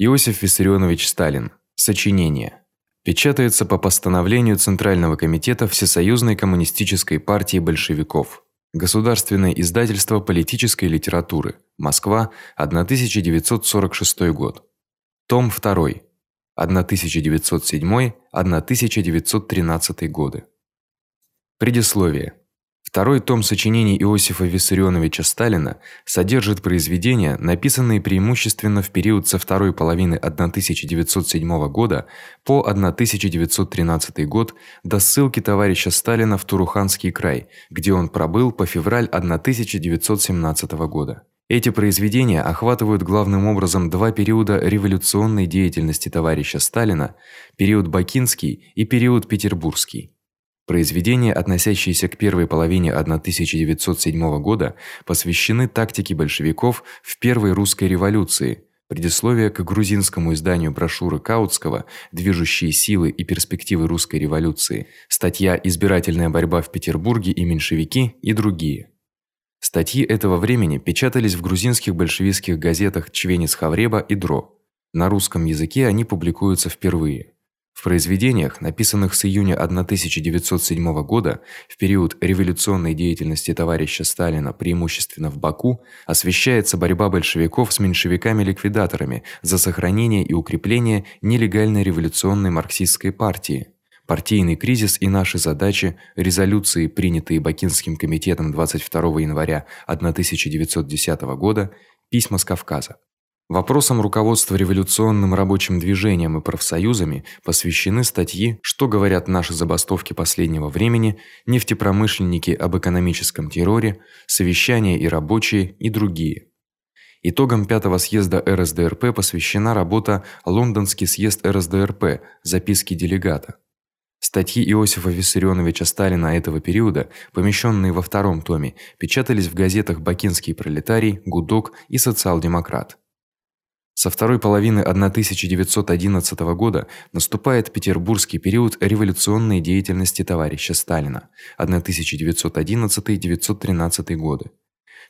Иосиф Виссарионович Сталин. Сочинение. Печатается по постановлению Центрального комитета Всесоюзной коммунистической партии большевиков. Государственное издательство политической литературы. Москва, 1946 год. Том 2. 1907-1913 годы. Предисловие. Второй том сочинений Иосифа Виссарионовича Сталина содержит произведения, написанные преимущественно в период со второй половины 1907 года по 1913 год до ссылки товарища Сталина в Туруханский край, где он пробыл по февраль 1917 года. Эти произведения охватывают главным образом два периода революционной деятельности товарища Сталина: период бакинский и период петербургский. Произведения, относящиеся к первой половине 1907 года, посвящены тактике большевиков в первой русской революции. Предисловие к грузинскому изданию брошюры Каутского Движущие силы и перспективы русской революции, статья Избирательная борьба в Петербурге и меньшевики и другие. Статьи этого времени печатались в грузинских большевистских газетах Чвенец Хавреба и Дро. На русском языке они публикуются впервые. В произведениях, написанных с июня 1907 года, в период революционной деятельности товарища Сталина, преимущественно в Баку, освещается борьба большевиков с меньшевиками-ликвидаторами за сохранение и укрепление нелегальной революционной марксистской партии. Партийный кризис и наши задачи, резолюции, принятые Бакинским комитетом 22 января 1910 года, письма с Кавказа. Вопросам руководства революционным рабочим движением и профсоюзами посвящены статьи Что говорят наши забастовки последнего времени, нефтепромышленники об экономическом терроре, совещания и рабочие и другие. Итогам пятого съезда РСДРП посвящена работа Лондонский съезд РСДРП. Записки делегата. Статьи Иосифа Виссарионовича Сталина этого периода, помещенные во втором томе, печатались в газетах Бакинский пролетарий, Гудок и Социал-демократ. Со второй половины 1911 года наступает петербургский период революционной деятельности товарища Сталина 1911-1913 годы.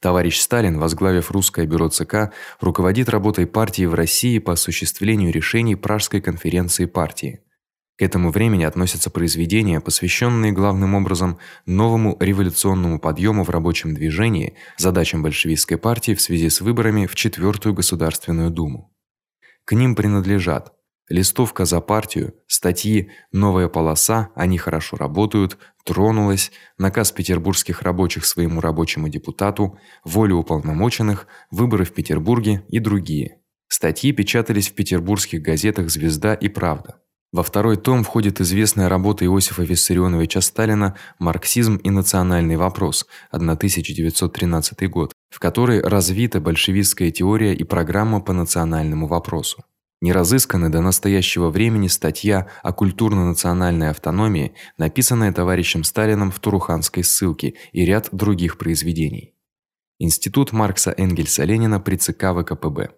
Товарищ Сталин, возглавив русское бюро ЦК, руководит работой партии в России по осуществлению решений Пражской конференции партии. К этому времени относятся произведения, посвященные главным образом новому революционному подъему в рабочем движении, задачам большевистской партии в связи с выборами в четвертую Государственную Думу. К ним принадлежат листовка за партию, статьи Новая полоса, они хорошо работают, тронулась, наказ петербургских рабочих своему рабочему депутату, воля уполномоченных, выборы в Петербурге и другие. Статьи печатались в петербургских газетах Звезда и Правда. Во второй том входит известная работа Иосифа Виссарионовича Сталина Марксизм и национальный вопрос, 1913 год, в которой развита большевистская теория и программа по национальному вопросу. Не разысканы до настоящего времени статья о культурно-национальной автономии, написанная товарищем Сталиным в Туруханской ссылке, и ряд других произведений. Институт Маркса Энгельса Ленина при ЦК ВКПБ.